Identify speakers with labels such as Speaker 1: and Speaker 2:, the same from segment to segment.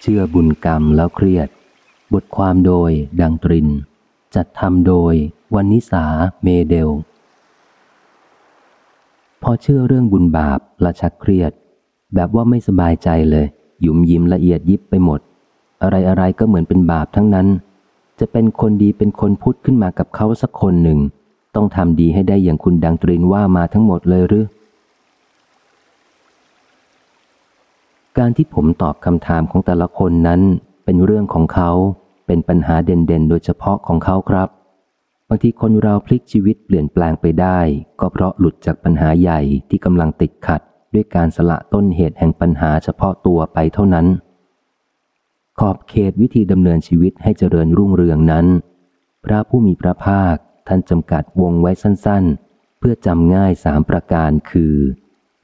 Speaker 1: เชื่อบุญกรรมแล้วเครียด บทความโดยดังตริน จัดทำโดยวันนิสาเมเดล พอเชื่อเรื่องบุญบาปละชักเครียด แบบว่าไม่สบายใจเลย หยุมยิ้มละเอียดยิบไปหมด อะไรอะไรก็เหมือนเป็นบาปทั้งนั้น จะเป็นคนดีเป็นคนพุทธขึ้นมากับเขาสักคนหนึ่ง ต้องทำดีให้ได้อย่างคุณดังตรินว่ามาทั้งหมดเลยหรือ การที่ผมตอบคำถามของแต่ละคนนั้น เป็นเรื่องของเขา เป็นปัญหาเด่นๆ โดยเฉพาะของเขาครับบางทีคนเราพลิกชีวิตเปลี่ยนแปลงไปได้ ก็เพราะหลุดจากปัญหาใหญ่ที่กำลังติดขัด ด้วยการสละต้นเหตุแห่งปัญหาเฉพาะตัวไปเท่านั้น ขอบเขตวิธีดำเนินชีวิตให้เจริญรุ่งเรืองนั้น พระผู้มีพระภาคท่านจำกัดวงไว้สั้นๆ เพื่อจำง่ายสามประการคือ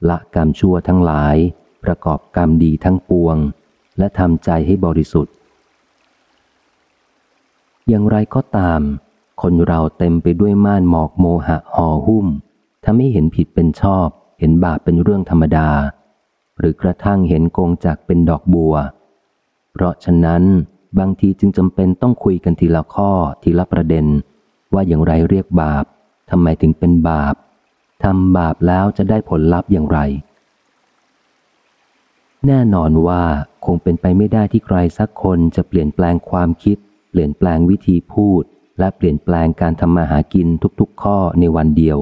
Speaker 1: ละกรรมชั่วทั้งหลาย ประกอบกรรมดีทั้งปวง และทำใจให้บริสุทธิ์ อย่างไรก็ตาม คนเราเต็มไปด้วยม่านหมอกโมหะห่อหุ้มทำให้เห็นผิดเป็นชอบ เห็นบาปเป็นเรื่องธรรมดา หรือกระทั่งเห็นโกงจักเป็นดอกบัว เพราะฉะนั้นบางทีจึงจำเป็นต้องคุยกันทีละข้อทีละประเด็น ว่าอย่างไรเรียกบาปทำไมถึงเป็นบาปทำบาปแล้วจะได้ผลลัพธ์อย่างไร แน่นอนว่าคงเป็นไปไม่ได้ที่ใครสักคนจะเปลี่ยนแปลงความคิด เปลี่ยนแปลงวิธีพูด และเปลี่ยนแปลงการทำมาหากินทุกๆ ข้อในวันเดียว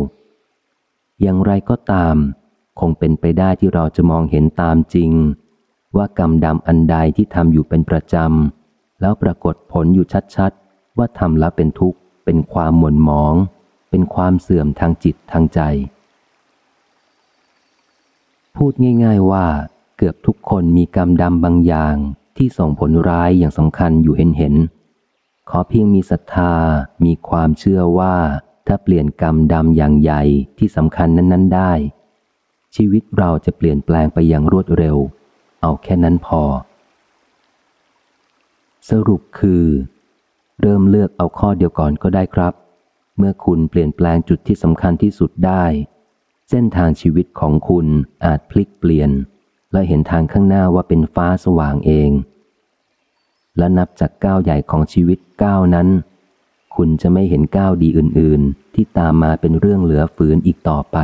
Speaker 1: อย่างไรก็ตาม คงเป็นไปได้ที่เราจะมองเห็นตามจริง ว่ากรรมดำอันใดที่ทำอยู่เป็นประจำ แล้วปรากฏผลอยู่ชัดๆ ว่าทำแล้วเป็นทุกข์ เป็นความหม่นหมอง เป็นความเสื่อมทางจิตทางใจ พูดง่าย ๆว่า กือบทุกคนมีกรรมดำบางอย่างที่ส่งผลร้ายอย่างสำคัญอยู่เห็นเห็น ขอเพียงมีศรัทธา มีความเชื่อว่า ถ้าเปลี่ยนกรรมดำอย่างใหญ่ที่สำคัญนั้น ๆ ได้ ชีวิตเราจะเปลี่ยนแปลงไปอย่างรวดเร็ว เอาแค่นั้นพอ สรุปคือ เริ่มเลือกเอาข้อเดียวก่อนก็ได้ครับ เมื่อคุณเปลี่ยนแปลงจุดที่สำคัญที่สุดได้ เส้นทางชีวิตของคุณอาจพลิกเปลี่ยน และเห็นทางข้างหน้าว่าเป็นฟ้าสว่างเอง และนับจากก้าวใหญ่ของชีวิตก้าวนั้น คุณจะไม่เห็นก้าวดีอื่น ๆ ที่ตามมาเป็นเรื่องเหลือฝืนอีกต่อไป